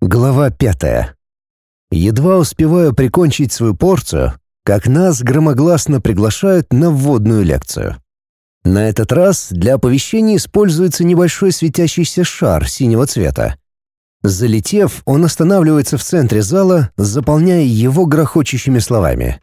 Глава пятая. Едва успеваю прикончить свою порцию, как нас громогласно приглашают на вводную лекцию. На этот раз для оповещения используется небольшой светящийся шар синего цвета. Залетев, он останавливается в центре зала, заполняя его грохочущими словами.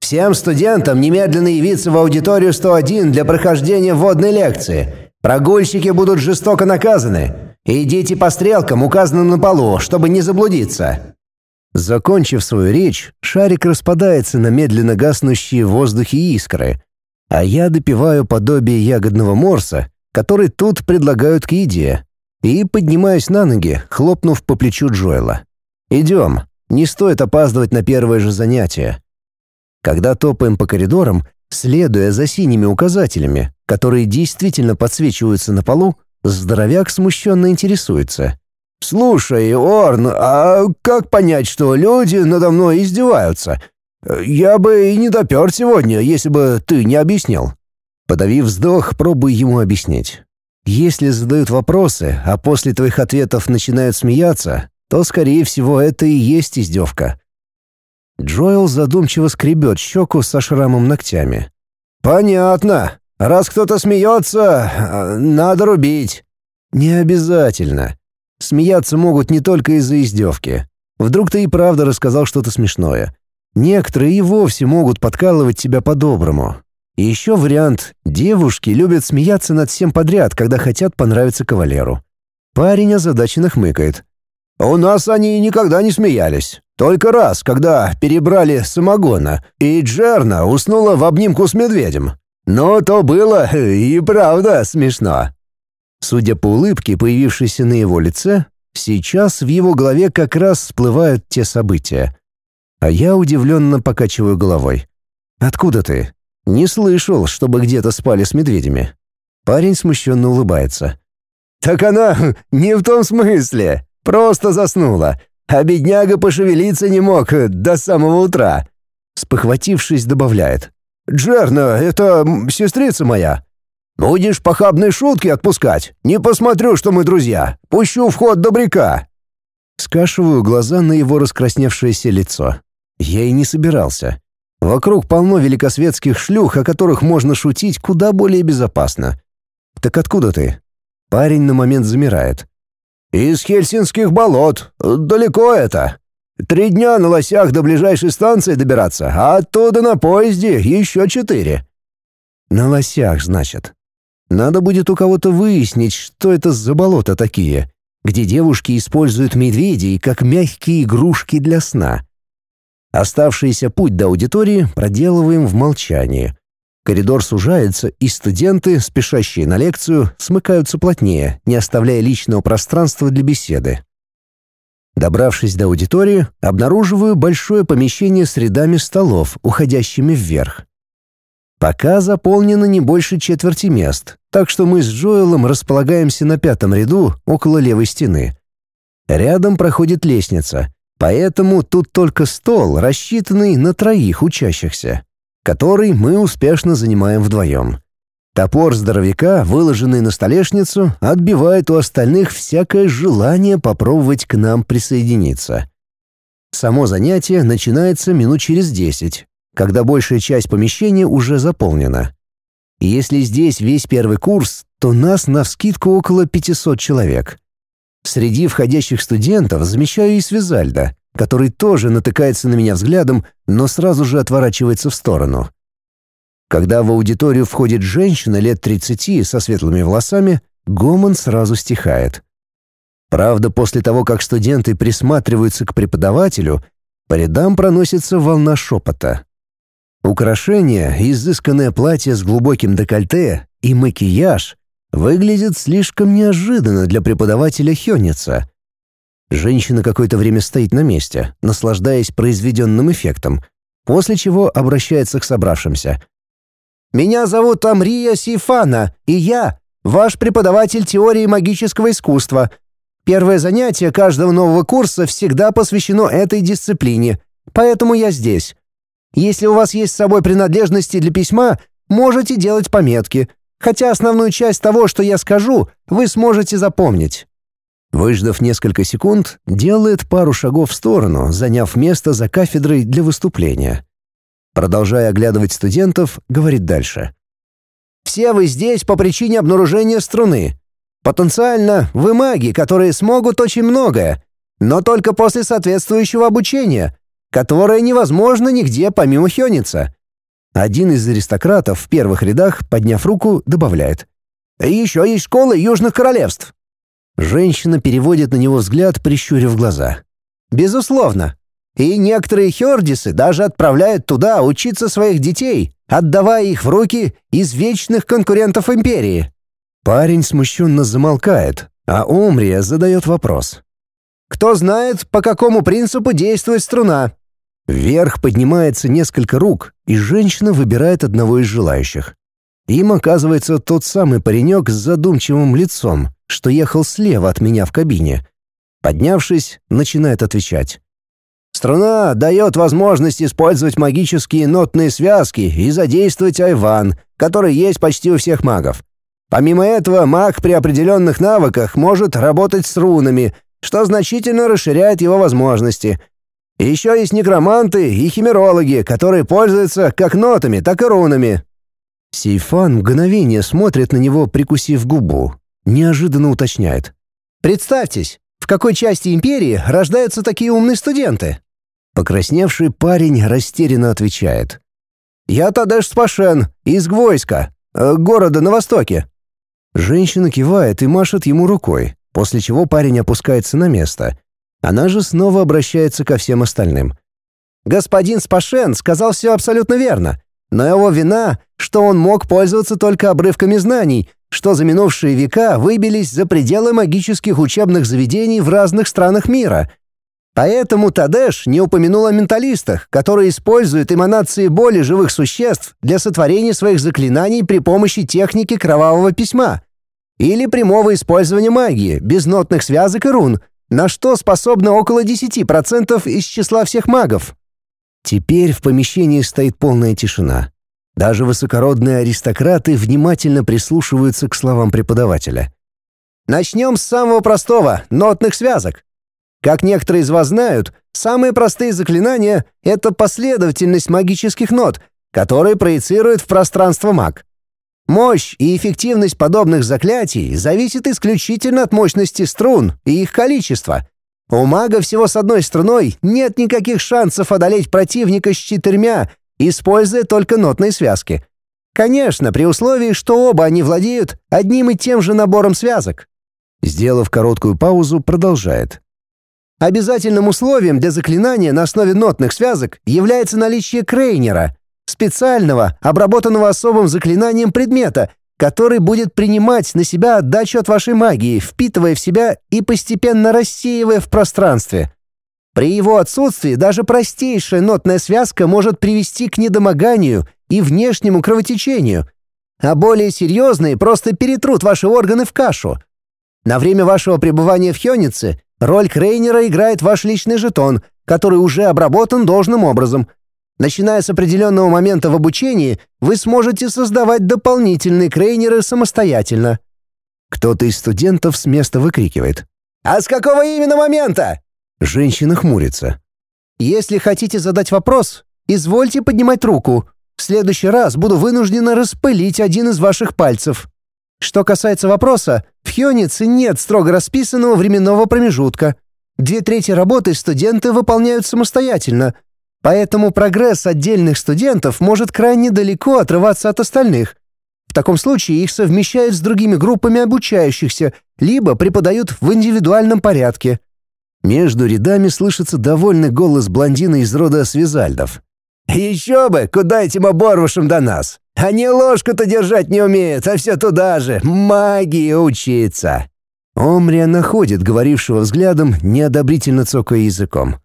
«Всем студентам немедленно явиться в аудиторию 101 для прохождения вводной лекции. Прогульщики будут жестоко наказаны. Идите по стрелкам, указанным на полу, чтобы не заблудиться». Закончив свою речь, шарик распадается на медленно гаснущие в воздухе искры, а я допиваю подобие ягодного морса, который тут предлагают к еде, и поднимаюсь на ноги, хлопнув по плечу Джоэла. «Идем, не стоит опаздывать на первое же занятие». Когда топаем по коридорам, следуя за синими указателями, которые действительно подсвечиваются на полу, Здоровяк смущенно интересуется. «Слушай, Орн, а как понять, что люди надо мной издеваются? Я бы и не допер сегодня, если бы ты не объяснил». Подавив вздох, пробую ему объяснить. Если задают вопросы, а после твоих ответов начинают смеяться, то, скорее всего, это и есть издевка. Джоэл задумчиво скребет щеку со шрамом ногтями. «Понятно. Раз кто-то смеется, надо рубить». «Не обязательно. Смеяться могут не только из-за издевки. Вдруг ты и правда рассказал что-то смешное. Некоторые и вовсе могут подкалывать тебя по-доброму. И еще вариант — девушки любят смеяться над всем подряд, когда хотят понравиться кавалеру. Парень озадаченно хмыкает. «У нас они никогда не смеялись. Только раз, когда перебрали самогона, и Джерна уснула в обнимку с медведем. Но то было и правда смешно. Судя по улыбке, появившейся на его лице, сейчас в его голове как раз всплывают те события. А я удивленно покачиваю головой. «Откуда ты?» «Не слышал, чтобы где-то спали с медведями». Парень смущенно улыбается. «Так она не в том смысле. Просто заснула. А бедняга пошевелиться не мог до самого утра». Спохватившись, добавляет. «Джерна, это сестрица моя. Будешь похабные шутки отпускать? Не посмотрю, что мы друзья. Пущу в ход добряка». Скашиваю глаза на его раскрасневшееся лицо. Я и не собирался. Вокруг полно великосветских шлюх, о которых можно шутить куда более безопасно. «Так откуда ты?» Парень на момент замирает. «Из Хельсинских болот. Далеко это. Три дня на лосях до ближайшей станции добираться, а оттуда на поезде еще четыре». «На лосях, значит. Надо будет у кого-то выяснить, что это за болота такие, где девушки используют медведей как мягкие игрушки для сна». Оставшийся путь до аудитории проделываем в молчании. Коридор сужается, и студенты, спешащие на лекцию, смыкаются плотнее, не оставляя личного пространства для беседы. Добравшись до аудитории, обнаруживаю большое помещение с рядами столов, уходящими вверх. Пока заполнено не больше четверти мест, так что мы с Джоэлом располагаемся на пятом ряду около левой стены. Рядом проходит лестница, поэтому тут только стол, рассчитанный на троих учащихся, который мы успешно занимаем вдвоем. Топор здоровяка, выложенный на столешницу, отбивает у остальных всякое желание попробовать к нам присоединиться. Само занятие начинается минут через десять, когда большая часть помещения уже заполнена. если здесь весь первый курс, то нас навскидку около 500 человек. Среди входящих студентов замечаю и Свизальда, который тоже натыкается на меня взглядом, но сразу же отворачивается в сторону. Когда в аудиторию входит женщина лет 30 со светлыми волосами, гомон сразу стихает. Правда, после того, как студенты присматриваются к преподавателю, по рядам проносится волна шепота. Украшения, изысканное платье с глубоким декольте и макияж выглядят слишком неожиданно для преподавателя Хённица. Женщина какое-то время стоит на месте, наслаждаясь произведенным эффектом, после чего обращается к собравшимся. Меня зовут Амрия Сифана, и я ваш преподаватель теории магического искусства. Первое занятие каждого нового курса всегда посвящено этой дисциплине, поэтому я здесь. Если у вас есть с собой принадлежности для письма, можете делать пометки, хотя основную часть того, что я скажу, вы сможете запомнить. Выждав несколько секунд, делает пару шагов в сторону, заняв место за кафедрой для выступления. Продолжая оглядывать студентов, говорит дальше. «Все вы здесь по причине обнаружения струны. Потенциально вы маги, которые смогут очень многое, но только после соответствующего обучения, которое невозможно нигде помимо Хёница». Один из аристократов в первых рядах, подняв руку, добавляет. «Еще есть школы Южных Королевств». Женщина переводит на него взгляд, прищурив глаза. «Безусловно. И некоторые хердисы даже отправляют туда учиться своих детей, отдавая их в руки извечных конкурентов империи». Парень смущенно замолкает, а Омрия задает вопрос. «Кто знает, по какому принципу действует струна?» Вверх поднимается несколько рук, и женщина выбирает одного из желающих. Им оказывается тот самый паренек с задумчивым лицом, что ехал слева от меня в кабине. Поднявшись, начинает отвечать. Струна дает возможность использовать магические нотные связки и задействовать айван, который есть почти у всех магов. Помимо этого, маг при определенных навыках может работать с рунами, что значительно расширяет его возможности. еще есть некроманты и химерологи, которые пользуются как нотами, так и рунами. Сейфан мгновение смотрит на него, прикусив губу. Неожиданно уточняет. «Представьтесь, в какой части империи рождаются такие умные студенты?» Покрасневший парень растерянно отвечает. «Я Тадеш Спашен, из Гвойска, э, города на востоке». Женщина кивает и машет ему рукой, после чего парень опускается на место. Она же снова обращается ко всем остальным. «Господин Спашен сказал все абсолютно верно, но его вина, что он мог пользоваться только обрывками знаний, что за минувшие века выбились за пределы магических учебных заведений в разных странах мира. Поэтому Тадеш не упомянул о менталистах, которые используют эманации боли живых существ для сотворения своих заклинаний при помощи техники кровавого письма или прямого использования магии, без нотных связок и рун, на что способно около 10% из числа всех магов. Теперь в помещении стоит полная тишина. Даже высокородные аристократы внимательно прислушиваются к словам преподавателя. Начнем с самого простого — нотных связок. Как некоторые из вас знают, самые простые заклинания — это последовательность магических нот, которые проецируют в пространство маг. Мощь и эффективность подобных заклятий зависит исключительно от мощности струн и их количества. У мага всего с одной струной нет никаких шансов одолеть противника с четырьмя, используя только нотные связки. Конечно, при условии, что оба они владеют одним и тем же набором связок. Сделав короткую паузу, продолжает. Обязательным условием для заклинания на основе нотных связок является наличие крейнера, специального, обработанного особым заклинанием предмета, который будет принимать на себя отдачу от вашей магии, впитывая в себя и постепенно рассеивая в пространстве. При его отсутствии даже простейшая нотная связка может привести к недомоганию и внешнему кровотечению, а более серьезные просто перетрут ваши органы в кашу. На время вашего пребывания в Хёнице Роль Крейнера играет ваш личный жетон, который уже обработан должным образом. Начиная с определенного момента в обучении, вы сможете создавать дополнительные Крейнеры самостоятельно. Кто-то из студентов с места выкрикивает. «А с какого именно момента?» Женщина хмурится. «Если хотите задать вопрос, извольте поднимать руку. В следующий раз буду вынуждена распылить один из ваших пальцев». Что касается вопроса, в Хёнице нет строго расписанного временного промежутка. Две трети работы студенты выполняют самостоятельно, поэтому прогресс отдельных студентов может крайне далеко отрываться от остальных. В таком случае их совмещают с другими группами обучающихся, либо преподают в индивидуальном порядке. Между рядами слышится довольный голос блондина из рода Свизальдов. «Еще бы! Куда этим оборвышам до нас? Они ложку-то держать не умеют, а все туда же, магии учиться!» Омрия находит говорившего взглядом, неодобрительно цокая языком.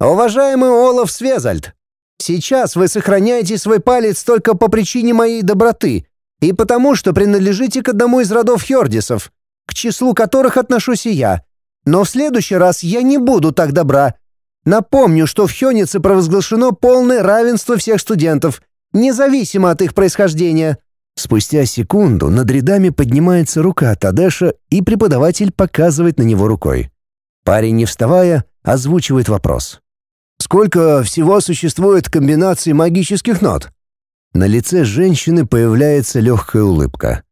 «Уважаемый Олаф Свезальд, сейчас вы сохраняете свой палец только по причине моей доброты и потому, что принадлежите к одному из родов Хёрдисов, к числу которых отношусь и я. Но в следующий раз я не буду так добра. Напомню, что в Хёнице провозглашено полное равенство всех студентов — независимо от их происхождения. Спустя секунду над рядами поднимается рука Тадеша, и преподаватель показывает на него рукой. Парень, не вставая, озвучивает вопрос. «Сколько всего существует комбинаций магических нот?» На лице женщины появляется легкая улыбка.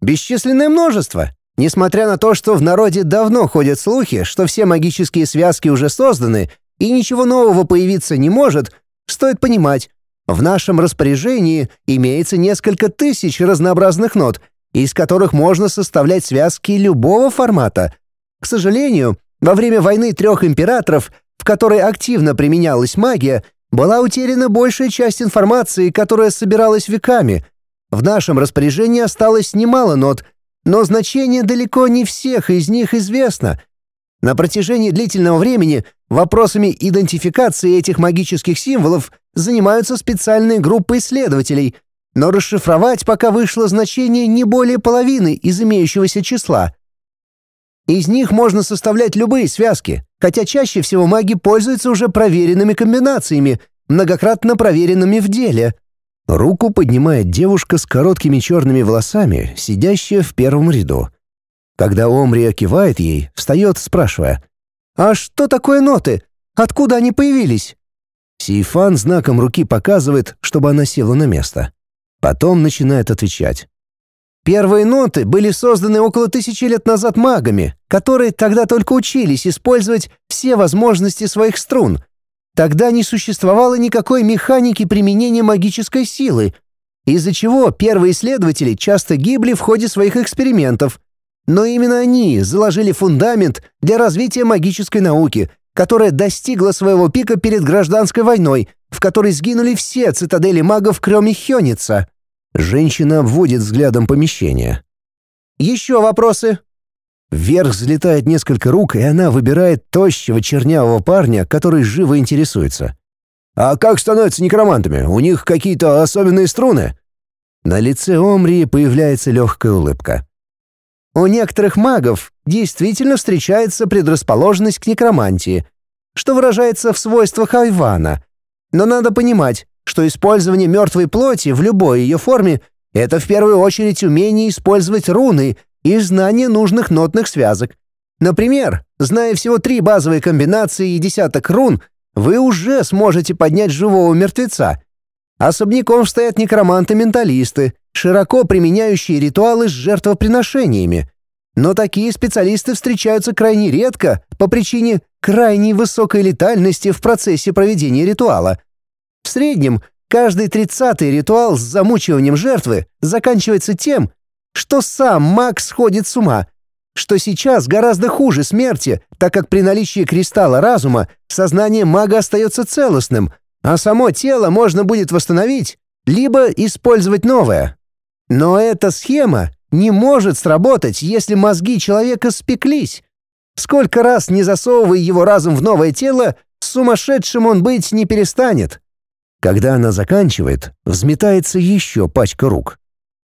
«Бесчисленное множество. Несмотря на то, что в народе давно ходят слухи, что все магические связки уже созданы, и ничего нового появиться не может, стоит понимать, в нашем распоряжении имеется несколько тысяч разнообразных нот, из которых можно составлять связки любого формата. К сожалению, во время войны трех императоров, в которой активно применялась магия, была утеряна большая часть информации, которая собиралась веками. В нашем распоряжении осталось немало нот, но значение далеко не всех из них известно. На протяжении длительного времени вопросами идентификации этих магических символов занимаются специальные группы исследователей, но расшифровать пока вышло значение не более половины из имеющегося числа. Из них можно составлять любые связки, хотя чаще всего маги пользуются уже проверенными комбинациями, многократно проверенными в деле. Руку поднимает девушка с короткими черными волосами, сидящая в первом ряду. Когда Омрия кивает ей, встает, спрашивая. «А что такое ноты? Откуда они появились?» Сейфан знаком руки показывает, чтобы она села на место. Потом начинает отвечать. Первые ноты были созданы около тысячи лет назад магами, которые тогда только учились использовать все возможности своих струн. Тогда не существовало никакой механики применения магической силы, из-за чего первые исследователи часто гибли в ходе своих экспериментов. Но именно они заложили фундамент для развития магической науки, которая достигла своего пика перед гражданской войной, в которой сгинули все цитадели магов, кроме Хёница. Женщина обводит взглядом помещение. «Еще вопросы?» Вверх взлетает несколько рук, и она выбирает тощего чернявого парня, который живо интересуется. «А как становятся некромантами? У них какие-то особенные струны?» На лице Омрии появляется легкая улыбка. У некоторых магов действительно встречается предрасположенность к некромантии, что выражается в свойствах айвана. Но надо понимать, что использование мертвой плоти в любой ее форме — это в первую очередь умение использовать руны и знание нужных нотных связок. Например, зная всего три базовые комбинации и десяток рун, вы уже сможете поднять живого мертвеца. Особняком стоят некроманты-менталисты, широко применяющие ритуалы с жертвоприношениями. Но такие специалисты встречаются крайне редко по причине крайней высокой летальности в процессе проведения ритуала. В среднем каждый тридцатый ритуал с замучиванием жертвы заканчивается тем, что сам маг сходит с ума, что сейчас гораздо хуже смерти, так как при наличии кристалла разума сознание мага остается целостным, а само тело можно будет восстановить, либо использовать новое. Но эта схема не может сработать, если мозги человека спеклись. Сколько раз не засовывай его разум в новое тело, сумасшедшим он быть не перестанет. Когда она заканчивает, взметается еще пачка рук.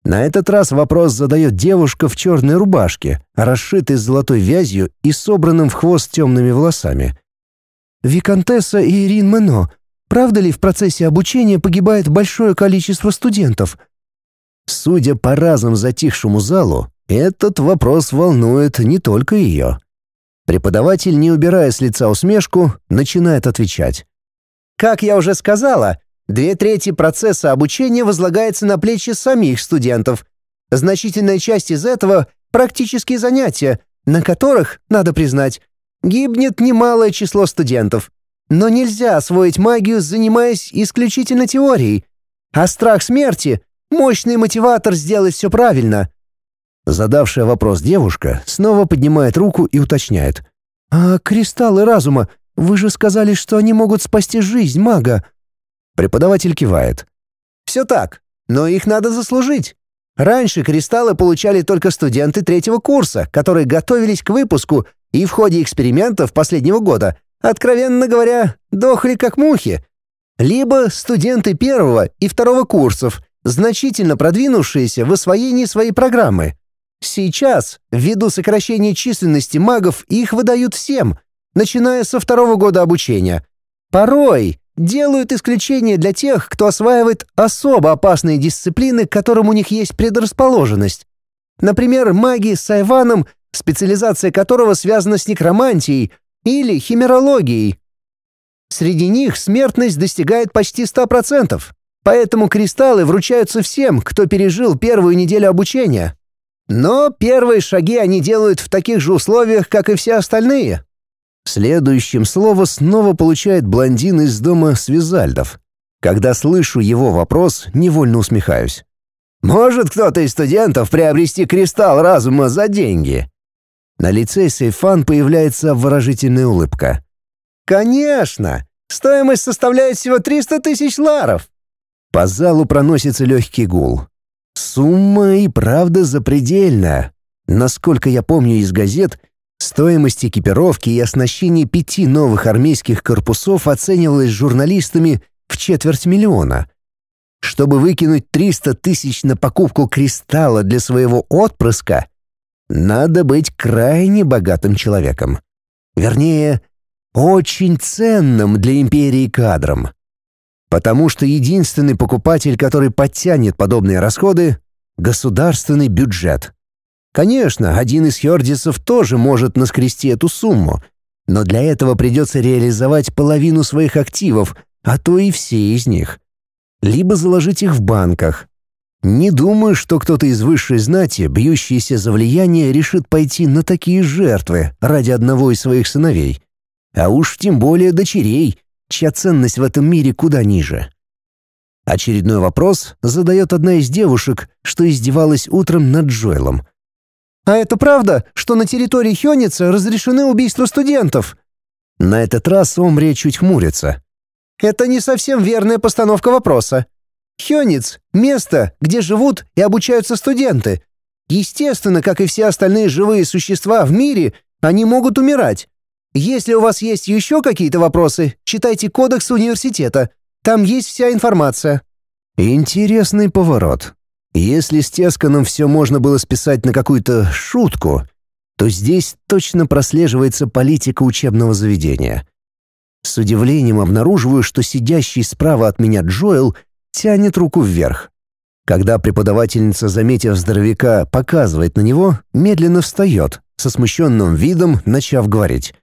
На этот раз вопрос задает девушка в черной рубашке, расшитой золотой вязью и собранным в хвост темными волосами. «Викантесса Ирин Мено, правда ли в процессе обучения погибает большое количество студентов?» Судя по разом затихшему залу, этот вопрос волнует не только ее. Преподаватель, не убирая с лица усмешку, начинает отвечать. «Как я уже сказала, две трети процесса обучения возлагается на плечи самих студентов. Значительная часть из этого — практические занятия, на которых, надо признать, гибнет немалое число студентов. Но нельзя освоить магию, занимаясь исключительно теорией. А страх смерти Мощный мотиватор сделать все правильно». Задавшая вопрос девушка снова поднимает руку и уточняет. «А кристаллы разума? Вы же сказали, что они могут спасти жизнь мага». Преподаватель кивает. «Все так, но их надо заслужить. Раньше кристаллы получали только студенты третьего курса, которые готовились к выпуску и в ходе экспериментов последнего года, откровенно говоря, дохли как мухи. Либо студенты первого и второго курсов, значительно продвинувшиеся в освоении своей программы. Сейчас, ввиду сокращения численности магов, их выдают всем, начиная со второго года обучения. Порой делают исключение для тех, кто осваивает особо опасные дисциплины, к которым у них есть предрасположенность. Например, маги с Айваном, специализация которого связана с некромантией, или химерологией. Среди них смертность достигает почти 100%, поэтому кристаллы вручаются всем, кто пережил первую неделю обучения. Но первые шаги они делают в таких же условиях, как и все остальные. Следующим слово снова получает блондин из дома Свизальдов. Когда слышу его вопрос, невольно усмехаюсь. «Может кто-то из студентов приобрести кристалл разума за деньги?» На лице Сейфан появляется выражительная улыбка. «Конечно! Стоимость составляет всего 300 тысяч ларов!» По залу проносится легкий гул. Сумма и правда запредельная. Насколько я помню из газет, стоимость экипировки и оснащения пяти новых армейских корпусов оценивалась журналистами в четверть миллиона. Чтобы выкинуть 300 тысяч на покупку кристалла для своего отпрыска, надо быть крайне богатым человеком. Вернее, очень ценным для империи кадром потому что единственный покупатель, который подтянет подобные расходы — государственный бюджет. Конечно, один из хердисов тоже может наскрести эту сумму, но для этого придется реализовать половину своих активов, а то и все из них. Либо заложить их в банках. Не думаю, что кто-то из высшей знати, бьющийся за влияние, решит пойти на такие жертвы ради одного из своих сыновей. А уж тем более дочерей, чья ценность в этом мире куда ниже. Очередной вопрос задает одна из девушек, что издевалась утром над Джоэлом. «А это правда, что на территории Хёница разрешены убийства студентов?» На этот раз Омрия чуть хмурится. «Это не совсем верная постановка вопроса. Хёниц — место, где живут и обучаются студенты. Естественно, как и все остальные живые существа в мире, они могут умирать. Если у вас есть еще какие-то вопросы, читайте кодекс университета. Там есть вся информация». Интересный поворот. Если с Тесканом все можно было списать на какую-то шутку, то здесь точно прослеживается политика учебного заведения. С удивлением обнаруживаю, что сидящий справа от меня Джоэл тянет руку вверх. Когда преподавательница, заметив здоровяка, показывает на него, медленно встает, со смущенным видом начав говорить.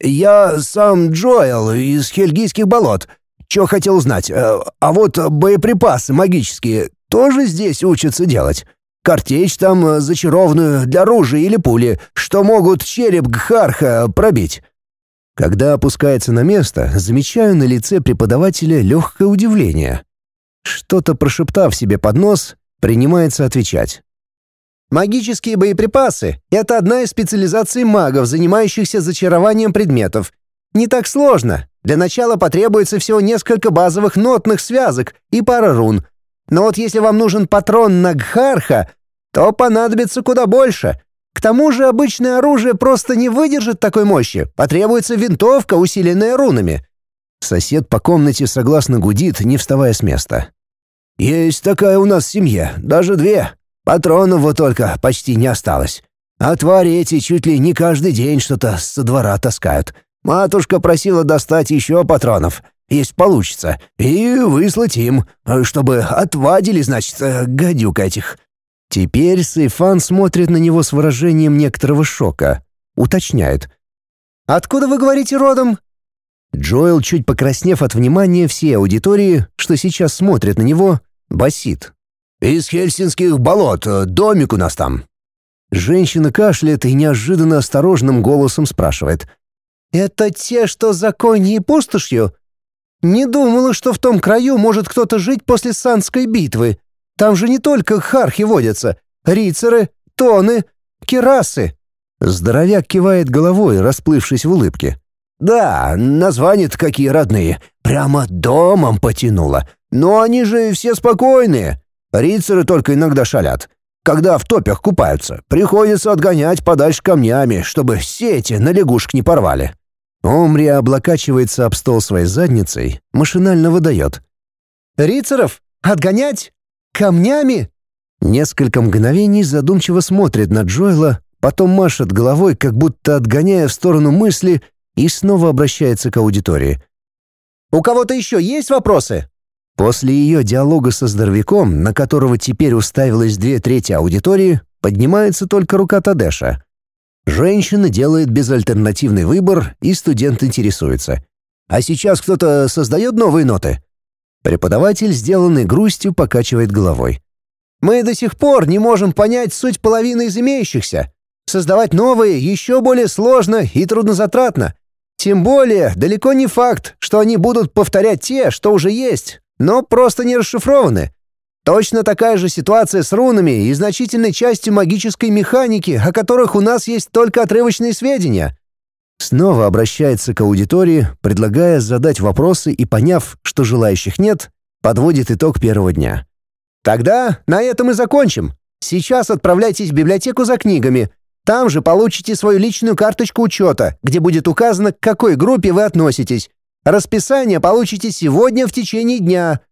«Я сам Джоэл из Хельгийских болот. Чё хотел узнать? Э, а вот боеприпасы магические тоже здесь учатся делать? Картечь там э, зачарованную для ружья или пули, что могут череп Гхарха пробить». Когда опускается на место, замечаю на лице преподавателя легкое удивление. Что-то прошептав себе под нос, принимается отвечать. Магические боеприпасы — это одна из специализаций магов, занимающихся зачарованием предметов. Не так сложно. Для начала потребуется всего несколько базовых нотных связок и пара рун. Но вот если вам нужен патрон на Гхарха, то понадобится куда больше. К тому же обычное оружие просто не выдержит такой мощи. Потребуется винтовка, усиленная рунами. Сосед по комнате согласно гудит, не вставая с места. «Есть такая у нас семья, даже две. Патронов вот только почти не осталось. А твари эти чуть ли не каждый день что-то со двора таскают. Матушка просила достать еще патронов, если получится, и выслать им, чтобы отвадили, значит, э, гадюк этих». Теперь Сейфан смотрит на него с выражением некоторого шока. Уточняет. «Откуда вы говорите родом?» Джоэл, чуть покраснев от внимания всей аудитории, что сейчас смотрит на него, басит. «Из Хельсинских болот. Домик у нас там». Женщина кашляет и неожиданно осторожным голосом спрашивает. «Это те, что за коньей пустошью? Не думала, что в том краю может кто-то жить после Санской битвы. Там же не только хархи водятся. Рицеры, тоны, керасы». Здоровяк кивает головой, расплывшись в улыбке. «Да, названия-то какие родные. Прямо домом потянуло. Но они же все спокойные. Рицеры только иногда шалят. Когда в топях купаются, приходится отгонять подальше камнями, чтобы сети на лягушек не порвали. Омри облокачивается об стол своей задницей, машинально выдает. «Рицеров? Отгонять? Камнями?» Несколько мгновений задумчиво смотрит на Джоэла, потом машет головой, как будто отгоняя в сторону мысли, и снова обращается к аудитории. У кого-то еще есть вопросы?» После ее диалога со здоровяком, на которого теперь уставилось две трети аудитории, поднимается только рука Тадеша. Женщина делает безальтернативный выбор, и студент интересуется. «А сейчас кто-то создает новые ноты?» Преподаватель, сделанный грустью, покачивает головой. «Мы до сих пор не можем понять суть половины из имеющихся. Создавать новые еще более сложно и труднозатратно. Тем более, далеко не факт, что они будут повторять те, что уже есть, но просто не расшифрованы. Точно такая же ситуация с рунами и значительной частью магической механики, о которых у нас есть только отрывочные сведения. Снова обращается к аудитории, предлагая задать вопросы и, поняв, что желающих нет, подводит итог первого дня. Тогда на этом и закончим. Сейчас отправляйтесь в библиотеку за книгами. Там же получите свою личную карточку учета, где будет указано, к какой группе вы относитесь. Расписание получите сегодня в течение дня —